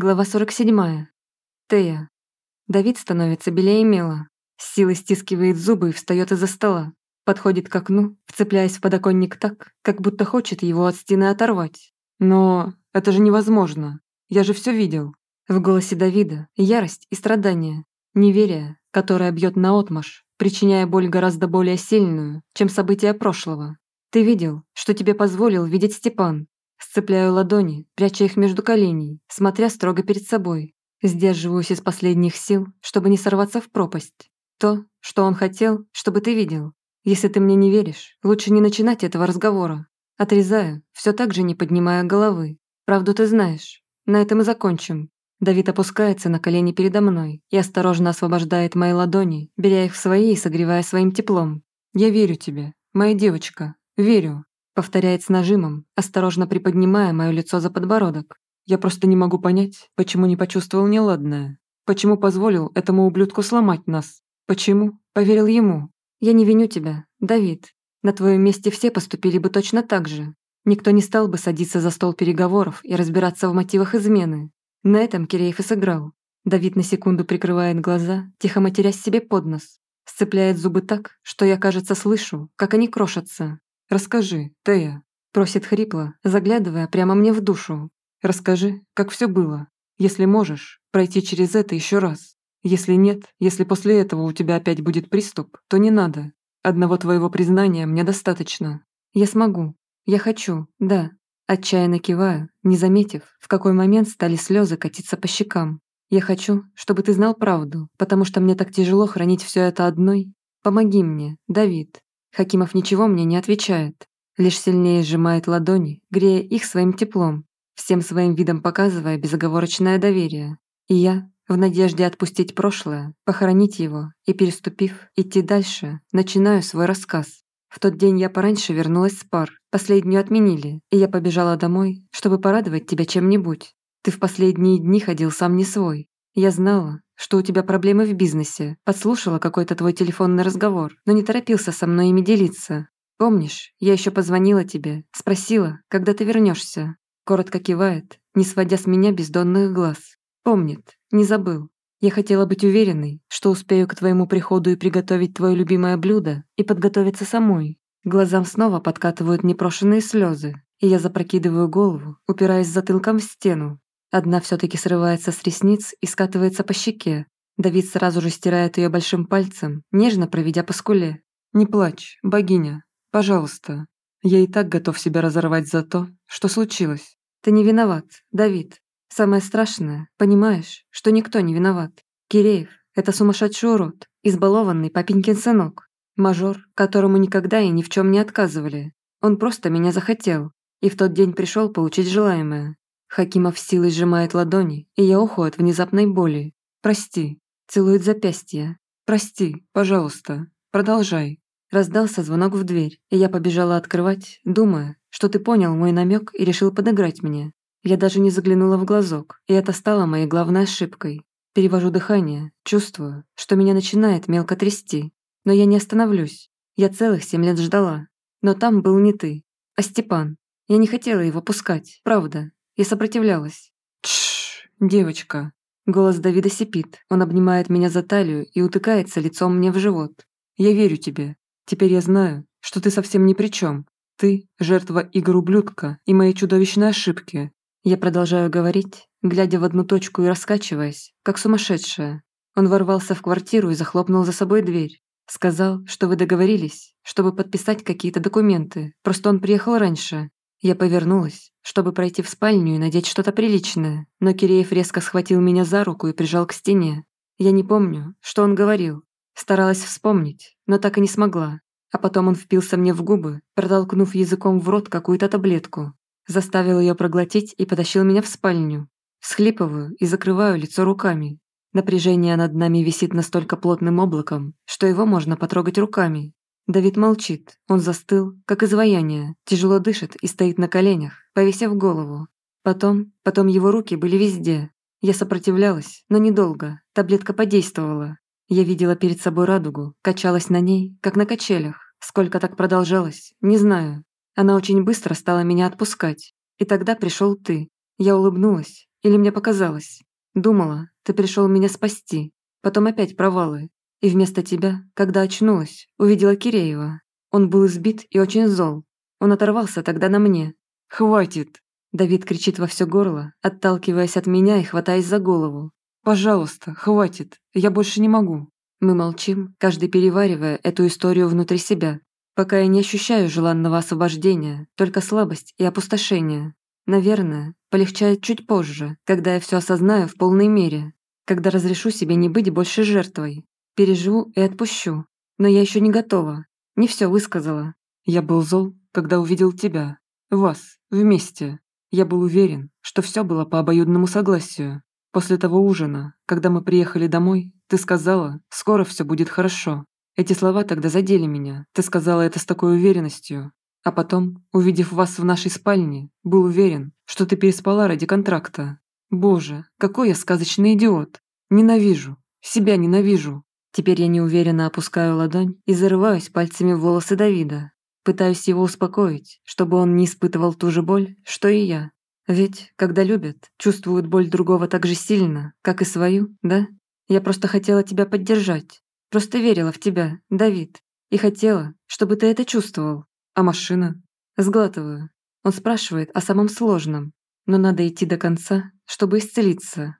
Глава 47. Тея. Давид становится белее мела. С силой стискивает зубы и встает из-за стола. Подходит к окну, вцепляясь в подоконник так, как будто хочет его от стены оторвать. Но это же невозможно. Я же все видел. В голосе Давида ярость и страдание. Неверие, которое бьет наотмашь, причиняя боль гораздо более сильную, чем события прошлого. Ты видел, что тебе позволил видеть Степан, Сцепляю ладони, пряча их между коленей, смотря строго перед собой. Сдерживаюсь из последних сил, чтобы не сорваться в пропасть. То, что он хотел, чтобы ты видел. Если ты мне не веришь, лучше не начинать этого разговора. Отрезаю, все так же не поднимая головы. Правду ты знаешь. На этом и закончим. Давид опускается на колени передо мной и осторожно освобождает мои ладони, беря их в свои и согревая своим теплом. «Я верю тебе, моя девочка, верю. Повторяет с нажимом, осторожно приподнимая мое лицо за подбородок. Я просто не могу понять, почему не почувствовал неладное. Почему позволил этому ублюдку сломать нас? Почему поверил ему? Я не виню тебя, Давид. На твоем месте все поступили бы точно так же. Никто не стал бы садиться за стол переговоров и разбираться в мотивах измены. На этом Киреев и сыграл. Давид на секунду прикрывает глаза, тихо матерясь себе под нос. Сцепляет зубы так, что я, кажется, слышу, как они крошатся. «Расскажи, Тея», – просит хрипло, заглядывая прямо мне в душу. «Расскажи, как все было. Если можешь, пройти через это еще раз. Если нет, если после этого у тебя опять будет приступ, то не надо. Одного твоего признания мне достаточно. Я смогу. Я хочу, да». Отчаянно киваю, не заметив, в какой момент стали слезы катиться по щекам. «Я хочу, чтобы ты знал правду, потому что мне так тяжело хранить все это одной. Помоги мне, Давид, Хакимов ничего мне не отвечает, лишь сильнее сжимает ладони, грея их своим теплом, всем своим видом показывая безоговорочное доверие. И я, в надежде отпустить прошлое, похоронить его и, переступив, идти дальше, начинаю свой рассказ. В тот день я пораньше вернулась с пар, последнюю отменили, и я побежала домой, чтобы порадовать тебя чем-нибудь. Ты в последние дни ходил сам не свой. Я знала, что у тебя проблемы в бизнесе. Подслушала какой-то твой телефонный разговор, но не торопился со мной ими делиться. Помнишь, я еще позвонила тебе, спросила, когда ты вернешься. Коротко кивает, не сводя с меня бездонных глаз. Помнит, не забыл. Я хотела быть уверенной, что успею к твоему приходу и приготовить твое любимое блюдо, и подготовиться самой. Глазам снова подкатывают непрошенные слезы, и я запрокидываю голову, упираясь затылком в стену, Одна все-таки срывается с ресниц и скатывается по щеке. Давид сразу же стирает ее большим пальцем, нежно проведя по скуле. «Не плачь, богиня. Пожалуйста. Я и так готов себя разорвать за то, что случилось. Ты не виноват, Давид. Самое страшное, понимаешь, что никто не виноват. Киреев – это сумасшедший урод, избалованный папенькин сынок. Мажор, которому никогда и ни в чем не отказывали. Он просто меня захотел. И в тот день пришел получить желаемое. Хакимов силой сжимает ладони, и я уху от внезапной боли. «Прости», целует запястье. «Прости, пожалуйста, продолжай». Раздался звонок в дверь, и я побежала открывать, думая, что ты понял мой намек и решил подыграть мне. Я даже не заглянула в глазок, и это стало моей главной ошибкой. Перевожу дыхание, чувствую, что меня начинает мелко трясти. Но я не остановлюсь. Я целых семь лет ждала. Но там был не ты, а Степан. Я не хотела его пускать, правда. Я сопротивлялась. Тш, девочка. Голос Давида сипит. Он обнимает меня за талию и утыкается лицом мне в живот. Я верю тебе. Теперь я знаю, что ты совсем ни при чем. Ты – жертва игр ублюдка и моей чудовищной ошибки. Я продолжаю говорить, глядя в одну точку и раскачиваясь, как сумасшедшая. Он ворвался в квартиру и захлопнул за собой дверь. Сказал, что вы договорились, чтобы подписать какие-то документы. Просто он приехал раньше. Я повернулась, чтобы пройти в спальню и надеть что-то приличное, но Киреев резко схватил меня за руку и прижал к стене. Я не помню, что он говорил. Старалась вспомнить, но так и не смогла. А потом он впился мне в губы, протолкнув языком в рот какую-то таблетку. Заставил ее проглотить и потащил меня в спальню. Схлипываю и закрываю лицо руками. Напряжение над нами висит настолько плотным облаком, что его можно потрогать руками. Давид молчит, он застыл, как изваяние, тяжело дышит и стоит на коленях, повесив голову. Потом, потом его руки были везде. Я сопротивлялась, но недолго, таблетка подействовала. Я видела перед собой радугу, качалась на ней, как на качелях. Сколько так продолжалось, не знаю. Она очень быстро стала меня отпускать. И тогда пришел ты. Я улыбнулась, Или мне показалось? Думала, ты пришел меня спасти. Потом опять провалы. И вместо тебя, когда очнулась, увидела Киреева. Он был избит и очень зол. Он оторвался тогда на мне. «Хватит!» Давид кричит во все горло, отталкиваясь от меня и хватаясь за голову. «Пожалуйста, хватит, я больше не могу». Мы молчим, каждый переваривая эту историю внутри себя, пока я не ощущаю желанного освобождения, только слабость и опустошение. Наверное, полегчает чуть позже, когда я все осознаю в полной мере, когда разрешу себе не быть больше жертвой, переживу и отпущу. Но я еще не готова, не все высказала. Я был зол, когда увидел тебя, вас, вместе. Я был уверен, что все было по обоюдному согласию. После того ужина, когда мы приехали домой, ты сказала, скоро все будет хорошо. Эти слова тогда задели меня. Ты сказала это с такой уверенностью. А потом, увидев вас в нашей спальне, был уверен, что ты переспала ради контракта. Боже, какой я сказочный идиот. Ненавижу. Себя ненавижу. Теперь я неуверенно опускаю ладонь и зарываюсь пальцами в волосы Давида. Пытаюсь его успокоить, чтобы он не испытывал ту же боль, что и я. Ведь, когда любят, чувствуют боль другого так же сильно, как и свою, да? Я просто хотела тебя поддержать. Просто верила в тебя, Давид. И хотела, чтобы ты это чувствовал. А машина? Сглатываю. Он спрашивает о самом сложном. Но надо идти до конца, чтобы исцелиться.